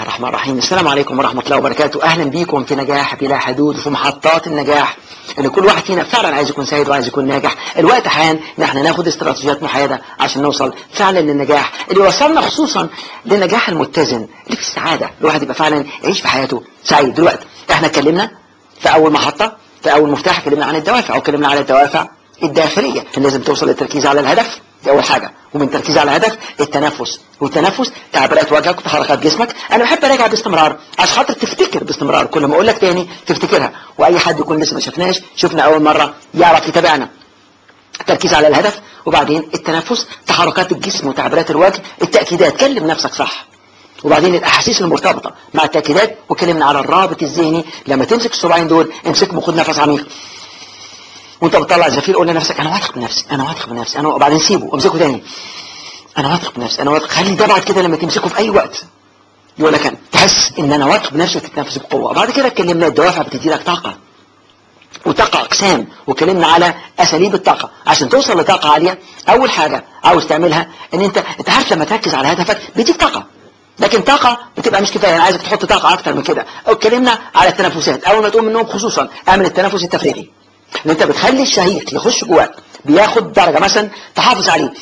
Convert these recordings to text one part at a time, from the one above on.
الله الرحمن الرحيم. السلام عليكم ورحمة الله وبركاته. أهلا بيكم في نجاح بلا حدود وفي محطات النجاح. اللي كل واحد فينا فعلا عايز يكون سعيد وعايز يكون ناجح. الوقت حان ان إحنا ناخد استراتيجيات محايدة عشان نوصل فعلا للنجاح. اللي وصلنا خصوصا للنجاح المتزن اللي في السعادة. الواحد يبقى فعلا يعيش في حياته سعيد دلوقتي. إحنا اتكلمنا في أول محطة في أول مفتاح اتكلمنا عن الدوافع واتكلمنا على الدوافع الداخلية. لازم توصل للتركيز على الهدف. دي أول حاجة. ومن التركيز على الهدف التنفس. والتنفس تعبيرات وجهك وتحركات جسمك. أنا بحب أراجع باستمرار عشان خاطر تفتكر باستمرار. كل ما أقول لك تاني تفتكرها. وأي حد يكون لسه ما شفناش شفنا أول مرة يعرف يتابعنا. التركيز على الهدف. وبعدين التنفس تحركات الجسم وتعبيرات الوجه التأكيدات. كلم نفسك صح. وبعدين الأحاسيس المرتبطة مع التأكيدات. وكلمنا على الرابط الذهني. لما تمسك الصباعين دول امسكهم وخد نفس عميق. وانت بتطلع زفير قول لنفسك أنا واثق بنفسي أنا واثق بنفسي أنا وبعدين سيبه وامسكه تاني. أنا واثق بنفسي أنا واثق خلي ده بعد كده لما تمسكه في أي وقت. يقول لك أنا تحس إن أنا واثق بنفسي وتتنفس بقوة. بعد كده اتكلمنا الدوافع بتدي لك طاقة. وطاقة أقسام وكلمنا على أساليب الطاقة. عشان توصل لطاقة عالية أول حاجة عاوز تعملها إن أنت أنت عارف لما تركز على هدفك بيديك طاقة. لكن طاقة بتبقى مش كفاية أنا عايزك تحط طاقة أكتر من كده. اتكلمنا على التنفسات. أول ما تقوم من النوم خصوصا اعمل التنفس التفريغي. إن أنت بتخلي الشهيق يخش جواك بياخد درجة مثلا تحافظ عليه.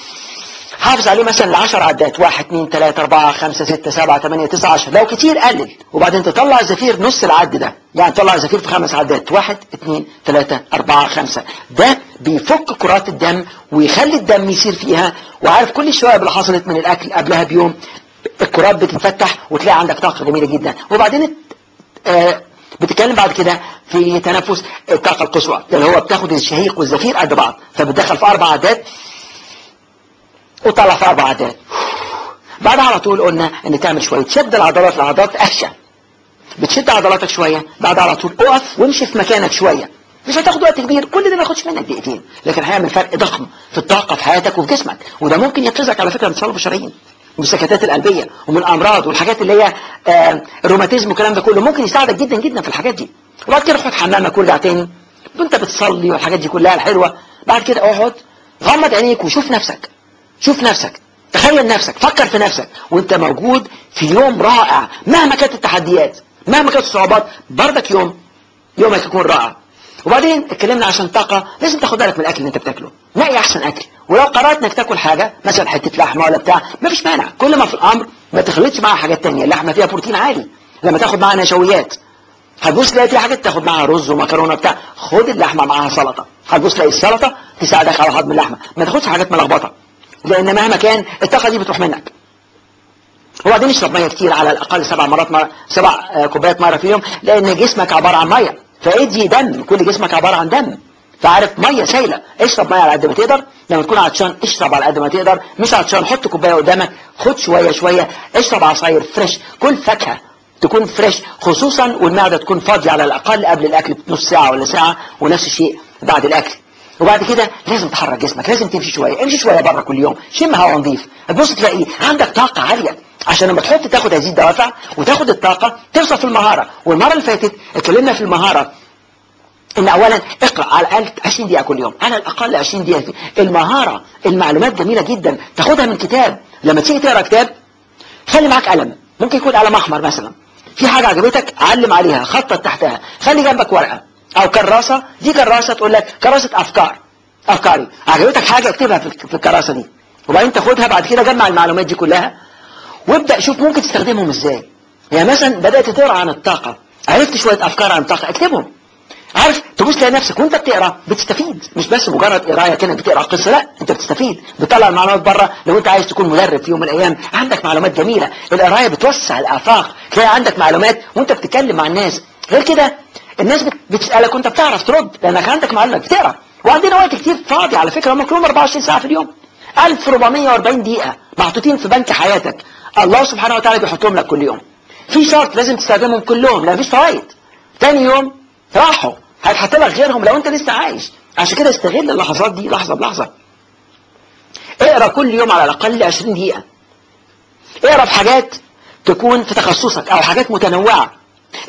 حافظ عليه مثلا 10 عدات 1 2 3 4 5 6 7 8 9 10 لو كتير قلل وبعدين تطلع الزفير نص العد ده. يعني تطلع الزفير في خمس عدات 1 2 3 4 5 ده بيفك كرات الدم ويخلي الدم يسير فيها وعارف كل الشوائب اللي حصلت من الأكل قبلها بيوم الكرات بتتفتح وتلاقي عندك طاقة جميلة جدا. وبعدين آه بتتكلم بعد كده في تنفس الطاقة القصوى. اللي هو بتاخد الشهيق والزفير قد بعض فبتدخل في أربع عدات وطلع في أربع عدات بعدها على طول قلنا إن تعمل شوية. شد العضلات العضلات أهشى بتشد عضلاتك شوية بعدها على طول اقف وامشي في مكانك شوية. مش هتاخد وقت كبير كل ده ما ياخدش منك دقيقتين لكن هيعمل فرق ضخم في الطاقة في حياتك وفي جسمك. وده ممكن ينقذك على فكرة من تصلب الشرايين. ومن السكتات القلبية ومن الأمراض والحاجات اللي هي آه الروماتيزم والكلام ده كله ممكن يساعدك جدا جدا في الحاجات دي. وبعد كده خد حمامك وارجع تاني. وانت بتصلي والحاجات دي كلها الحلوة. بعد كده اقعد غمض عينيك وشوف نفسك. شوف نفسك. تخيل نفسك. فكر في نفسك. وانت موجود في يوم رائع. مهما كانت التحديات مهما كانت الصعوبات بردك يوم يومك يكون رائع. وبعدين اتكلمنا عشان طاقة لازم تاخد بالك من الأكل اللي انت بتاكله. نقي أحسن أكل؟ ولو قررت إنك تاكل حاجة مثلا حتة لحمة ولا بتاع ما فيش مانع. كل ما في الأمر ما تخلطش معاها حاجات تانية. اللحمة فيها بروتين عالي. لما تاخد معاها نشويات هتبص تلاقي في حاجات تاخد معاها رز ومكرونة بتاع خد اللحمة معاها سلطة. هتبص تلاقي السلطة تساعدك على هضم اللحمة. ما تاخدش حاجات ملخبطة. لأن مهما كان الطاقة دي بتروح منك. وبعدين اشرب مية كتير على الأقل سبع مرات سبع كوبايات مرة في اليوم لأن جسمك عبارة عن مية. فادي دم كل جسمك عبارة عن دم. فعارف مية سايله اشرب مية على قد ما تقدر. لما تكون عطشان اشرب على قد ما تقدر. مش عطشان حط كوباية قدامك خد شوية شوية. اشرب عصاير فريش. كل فاكهة تكون فريش. خصوصا والمعدة تكون فاضية على الأقل قبل الأكل بنص ساعة ولا ساعة ونفس الشيء بعد الأكل. وبعد كده لازم تحرك جسمك لازم تمشي شوية امشي شوية بره كل يوم شم هواء نظيف. تبص تلاقي عندك طاقة عالية. عشان لما تحط تاخد هذه الدوافع وتاخد الطاقة توصل في المهارة. والمرة اللي فاتت اتكلمنا في المهارة إن اولا اقرأ على الأقل 20 دقيقة كل يوم. على الأقل 20 دقيقة المهارة المعلومات جميلة جدا. تاخدها من كتاب. لما تيجي تقرأ كتاب خلي معاك قلم. ممكن يكون قلم أحمر مثلا. في حاجة عجبتك علم عليها خطط تحتها. خلي جنبك ورقة. أو كراسة دي كراسة تقول لك كراسة أفكار أفكاري. عجبتك حاجة اكتبها في الكراسة دي. وبعدين تاخدها بعد كده جمع المعلومات دي كلها. وابدأ شوف ممكن تستخدمهم إزاي. يعني مثلا بدأت تقرا عن الطاقة. عرفت شوية أفكار عن الطاقه اكتبهم. عارف تبص تلاقي نفسك وأنت بتقرأ بتستفيد. مش بس مجرد قراية كده بتقرأ قصة لا أنت بتستفيد. بتطلع المعلومات بره لو أنت عايز تكون مدرب في يوم من الأيام عندك معلومات جميلة. القراية بتوسع الآفاق. تلاقي عندك معلومات وأنت بتتكلم مع الناس. غير كده الناس بتسألك وانت بتعرف ترد لأنك عندك معلومات بتقرا وعندنا وقت كتير فاضي على فكرة هم كلهم 24 ساعة في اليوم. 1440 دقيقة محطوطين في بنك حياتك. الله سبحانه وتعالى بيحطهم لك كل يوم. في شرط لازم تستخدمهم كلهم لا مفيش فوائد. تاني يوم راحوا. هيتحط لك غيرهم لو انت لسه عايش. عشان كده استغل اللحظات دي. لحظة بلحظة. اقرأ كل يوم على الأقل 20 دقيقة. اقرأ في حاجات تكون في تخصصك أو حاجات متنوعة.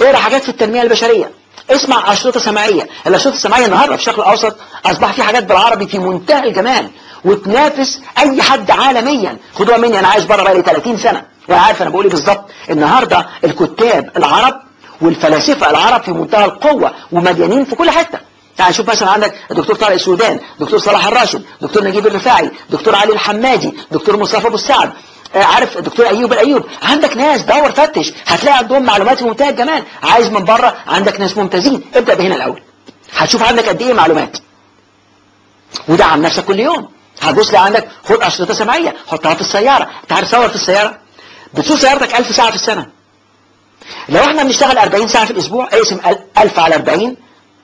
اقرأ حاجات في التنمية البشرية. اسمع أشرطة سمعية. الأشرطة السمعية النهارده في الشرق الأوسط أصبح في حاجات بالعربي في منتهى الجمال وتنافس أي حد عالميا. خدوها مني أنا عايش بره بقالي 30 سنة. يعني عارف أنا بقول إيه بالظبط. النهارده الكتاب العرب والفلاسفة العرب في منتهى القوة ومليانين في كل حتة. يعني شوف مثلا عندك الدكتور طارق السودان دكتور صلاح الراشد دكتور نجيب الرفاعي دكتور علي الحمادي دكتور مصطفى أبو السعد. عارف الدكتور أيوب؟ الايوب عندك ناس دور فتش هتلاقي عندهم معلومات في منتهى الجمال عايز من بره عندك ناس ممتازين. ابدأ بهنا الأول. هتشوف عندك قد إيه معلومات. وده عن نفسك كل يوم. هتبص عندك خد أشرطة سمعية حطها في السياره أنت عارف صور في السيارة؟ بتسوق سيارتك 1000 ساعة في السنة. لو إحنا بنشتغل 40 ساعة في الأسبوع اقسم 1000 على 40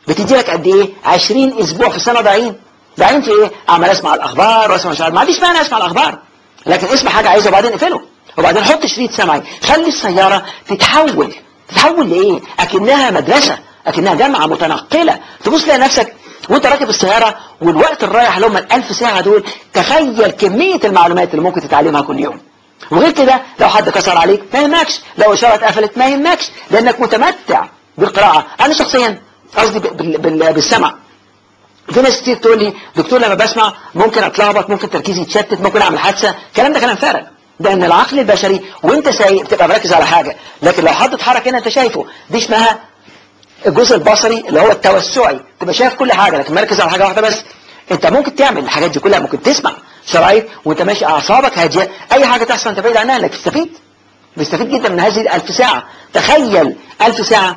بتدي لك قد إيه؟ 20 أسبوع في السنة ضايعين. ضايعين في إيه؟ عمال أسمع الأخبار وأسمع مش عارف ما عنديش مانع أسمع الأخبار. لكن اسمع حاجة عايزها وبعدين اقفله. وبعدين حط شريط سمعي. خلي السيارة تتحول. تتحول لإيه؟ أكنها مدرسة. أكنها جامعة متنقلة. تبص تلاقي نفسك وأنت راكب السيارة والوقت الرايح اللي هم ال1000 ساعة دول تخيل كمية المعلومات اللي ممكن تتعلمها كل يوم. وغير كده لو حد كسر عليك ما يهمكش. لو اشاره اتقفلت ما يهمكش. لأنك متمتع بالقراءة. أنا شخصيا قصدي بال- بال- بالسمع. في ناس كتير تقول لي دكتور لما بسمع ممكن أتلخبط ممكن تركيزي يتشتت ممكن أعمل حادثة. الكلام ده كلام فارغ ده إن العقل البشري وأنت سايق بتبقى مركز على حاجة. لكن لو حد اتحرك هنا أنت شايفه دي اسمها الجزء البصري اللي هو التوسعي. تبقى شايف كل حاجة لكن مركز على حاجة واحدة بس. أنت ممكن تعمل الحاجات دي كلها ممكن تسمع شرايط وأنت ماشي أعصابك هادية. أي حاجة تحصل أنت بعيد عنها انك تستفيد. بيستفيد جدا من هذه الألف ساعة. تخيل ألف ساعة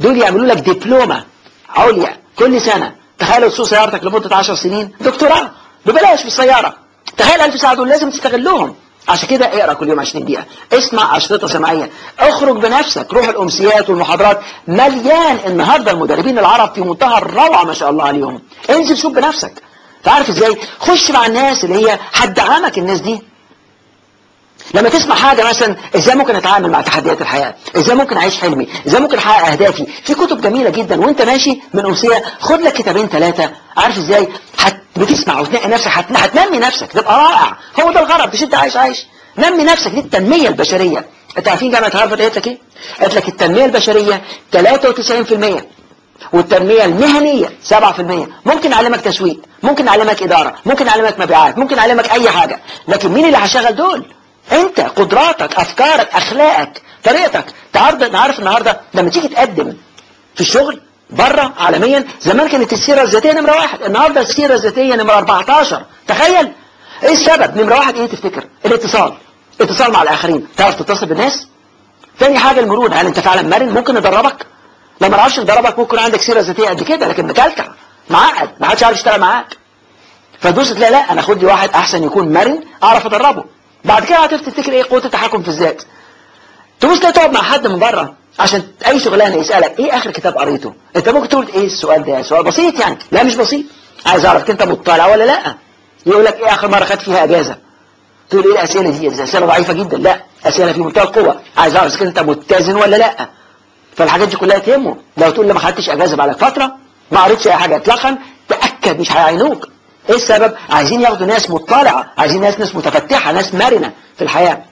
دول يعملوا لك دبلومة عليا كل سنة. تخيل تسوق سيارتك لمدة 10 سنين. دكتوراه ببلاش في السيارة. تخيل ألف ساعة دول لازم تستغلهم. عشان كده اقرأ كل يوم 20 دقيقة. اسمع أشرطة سمعية. اخرج بنفسك. روح الأمسيات والمحاضرات. مليان النهاردة المدربين العرب في منتهى الروعة ما شاء الله عليهم. انزل شوف بنفسك. تعرف إزاي؟ خش مع الناس اللي هي هتدعمك الناس دي. لما تسمع حاجة مثلا إزاي ممكن أتعامل مع تحديات الحياة؟ إزاي ممكن أعيش حلمي؟ إزاي ممكن أحقق أهدافي؟ في كتب جميلة جدا وأنت ماشي من امسية خد لك كتابين ثلاثة عارف إزاي؟ هت... بتسمع وتنقي نفسك هت... هتنمي نفسك تبقى رائع. هو ده الغرض مش أنت عايش عايش. نمي نفسك دي التنمية البشرية. أنت عارفين جامعة هارفارد قالت لك إيه؟ قالت لك التنمية البشرية 93% والتنمية المهنية 7% ممكن أعلمك تسويق ممكن أعلمك إدارة ممكن أعلمك مبيعات ممكن أعلمك أي حاجة. لكن مين اللي هشغل دول؟ انت قدراتك افكارك اخلاقك طريقتك. تعرض عارف النهارده لما تيجي تقدم في الشغل بره عالميا زمان كانت السيرة الذاتية نمرة واحد. النهارده السيرة الذاتية نمرة 14 تخيل! إيه السبب؟ نمرة واحد إيه تفتكر؟ الاتصال. اتصال مع الآخرين. تعرف تتصل بالناس؟ تاني حاجة المرونة. هل انت فعلا مرن؟ ممكن ندربك لما نعرفش ندربك ممكن عندك سيرة ذاتية قد كده لكن مكلكع. معقد. ما حدش عارف يشتغل معاك. فتبص تلاقي لا أنا خد لي واحد أحسن يكون مرن أعرف أدربه. بعد كده هتفتكر تفتكر إيه؟ قوة التحكم في الذات. تبص تلاقي تقعد مع حد من بره عشان أي شغلانة يسألك إيه آخر كتاب قريته؟ أنت ممكن تقول إيه السؤال ده؟ سؤال بسيط يعني لا مش بسيط. عايز أعرف أنت مطلع ولا لأ؟ يقول لك إيه آخر مرة خدت فيها إجازة؟ تقول إيه الأسئلة دي؟ اسئله ضعيفة جدا لأ. أسئلة في منتهى القوة. عايز أعرف أنت متزن ولا لأ. فالحاجات دي كلها تهمه. لو تقول لي ما خدتش إجازة بقالك فترة ما قريتش أي حاجة اطلاقا تأكد مش هيعينوك. إيه السبب؟ عايزين ياخدوا ناس مطلعة عايزين ناس ناس متفتحة ناس مرنة في الحياة.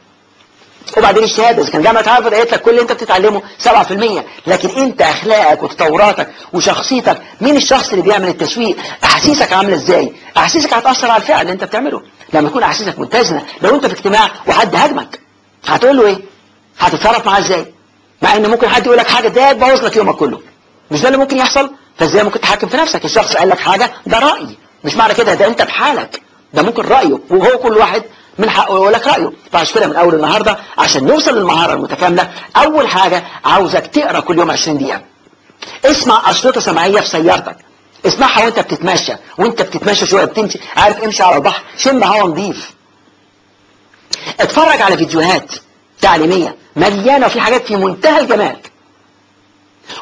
وبعدين الشهادة إذا كان جامعة هارفارد قالت لك كل اللي أنت بتتعلمه 7% لكن أنت أخلاقك وتطوراتك وشخصيتك مين الشخص اللي بيعمل التسويق؟ أحاسيسك عاملة إزاي؟ أحاسيسك هتأثر على الفعل اللي أنت بتعمله. لما تكون أحاسيسك متزنة لو أنت في اجتماع وحد هاجمك هتقول له إيه؟ هتتصرف معاه إزاي؟ مع إن ممكن حد يقول لك حاجة ده تبوظ لك يومك كله. مش ده اللي ممكن يحصل؟ فإزاي ممكن تتحكم في نفسك؟ الشخص قال لك حاجة ده راي مش معنى كده ده انت بحالك. ده ممكن رأيه وهو كل واحد من حقه يقول لك رأيه. فعشان كده من أول النهارده عشان نوصل للمهارة المتكاملة. أول حاجة عاوزك تقرأ كل يوم 20 دقيقة. اسمع أشرطة سمعية في سيارتك. اسمعها وانت بتتمشى وانت بتتمشى شوية بتمشي. عارف امشي على البحر؟ شم هوا نظيف اتفرج على فيديوهات تعليمية مليانة وفي حاجات في منتهى الجمال.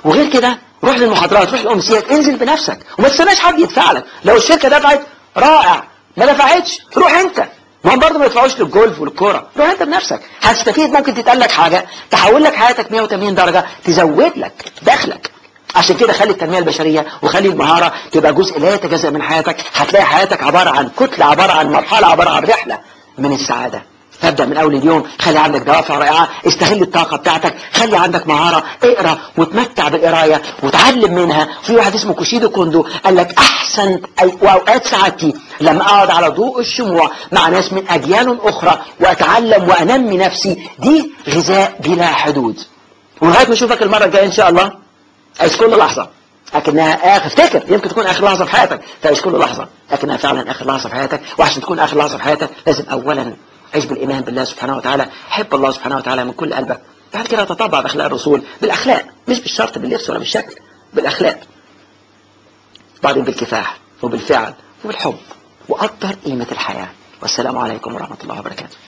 وغير كده روح للمحاضرات روح للأمسيات انزل بنفسك. وما تستناش حد يدفع لك لو الشركة دفعت رائع. ما دفعتش روح انت. ما هم برضه ما يدفعوش للجولف والكورة. روح انت بنفسك. هتستفيد ممكن تتقال لك حاجة تحول لك حياتك 180 درجة تزود لك دخلك. عشان كده خلي التنمية البشرية وخلي المهارة تبقى جزء لا يتجزأ من حياتك. هتلاقي حياتك عبارة عن كتلة عبارة عن مرحلة عبارة عن رحلة من السعادة. فابدأ من أول اليوم خلي عندك دوافع رائعة استغل الطاقة بتاعتك خلي عندك مهارة اقرأ وتمتع بالقراية وتعلم منها. في واحد اسمه كوشيدو كوندو قال لك أحسن وأوقات سعادتي لما أقعد على ضوء الشموع مع ناس من أجيال أخرى وأتعلم وأنمي نفسي. دي غذاء بلا حدود. ولغاية ما أشوفك المرة الجاية إن شاء الله عيش كل لحظة. لكنها آخر افتكر يمكن تكون آخر لحظة في حياتك تعيش كل لحظة. لكنها فعلا آخر لحظة في حياتك وعشان تكون آخر لحظة في حياتك لازم أولا عيش بالإيمان بالله سبحانه وتعالى حب الله سبحانه وتعالى من كل قلبك بعد كده تطبع بأخلاق الرسول بالأخلاق مش بالشرط باللبس ولا بالشكل بالأخلاق. بعدين بالكفاح وبالفعل وبالحب وقدر قيمة الحياة. والسلام عليكم ورحمة الله وبركاته.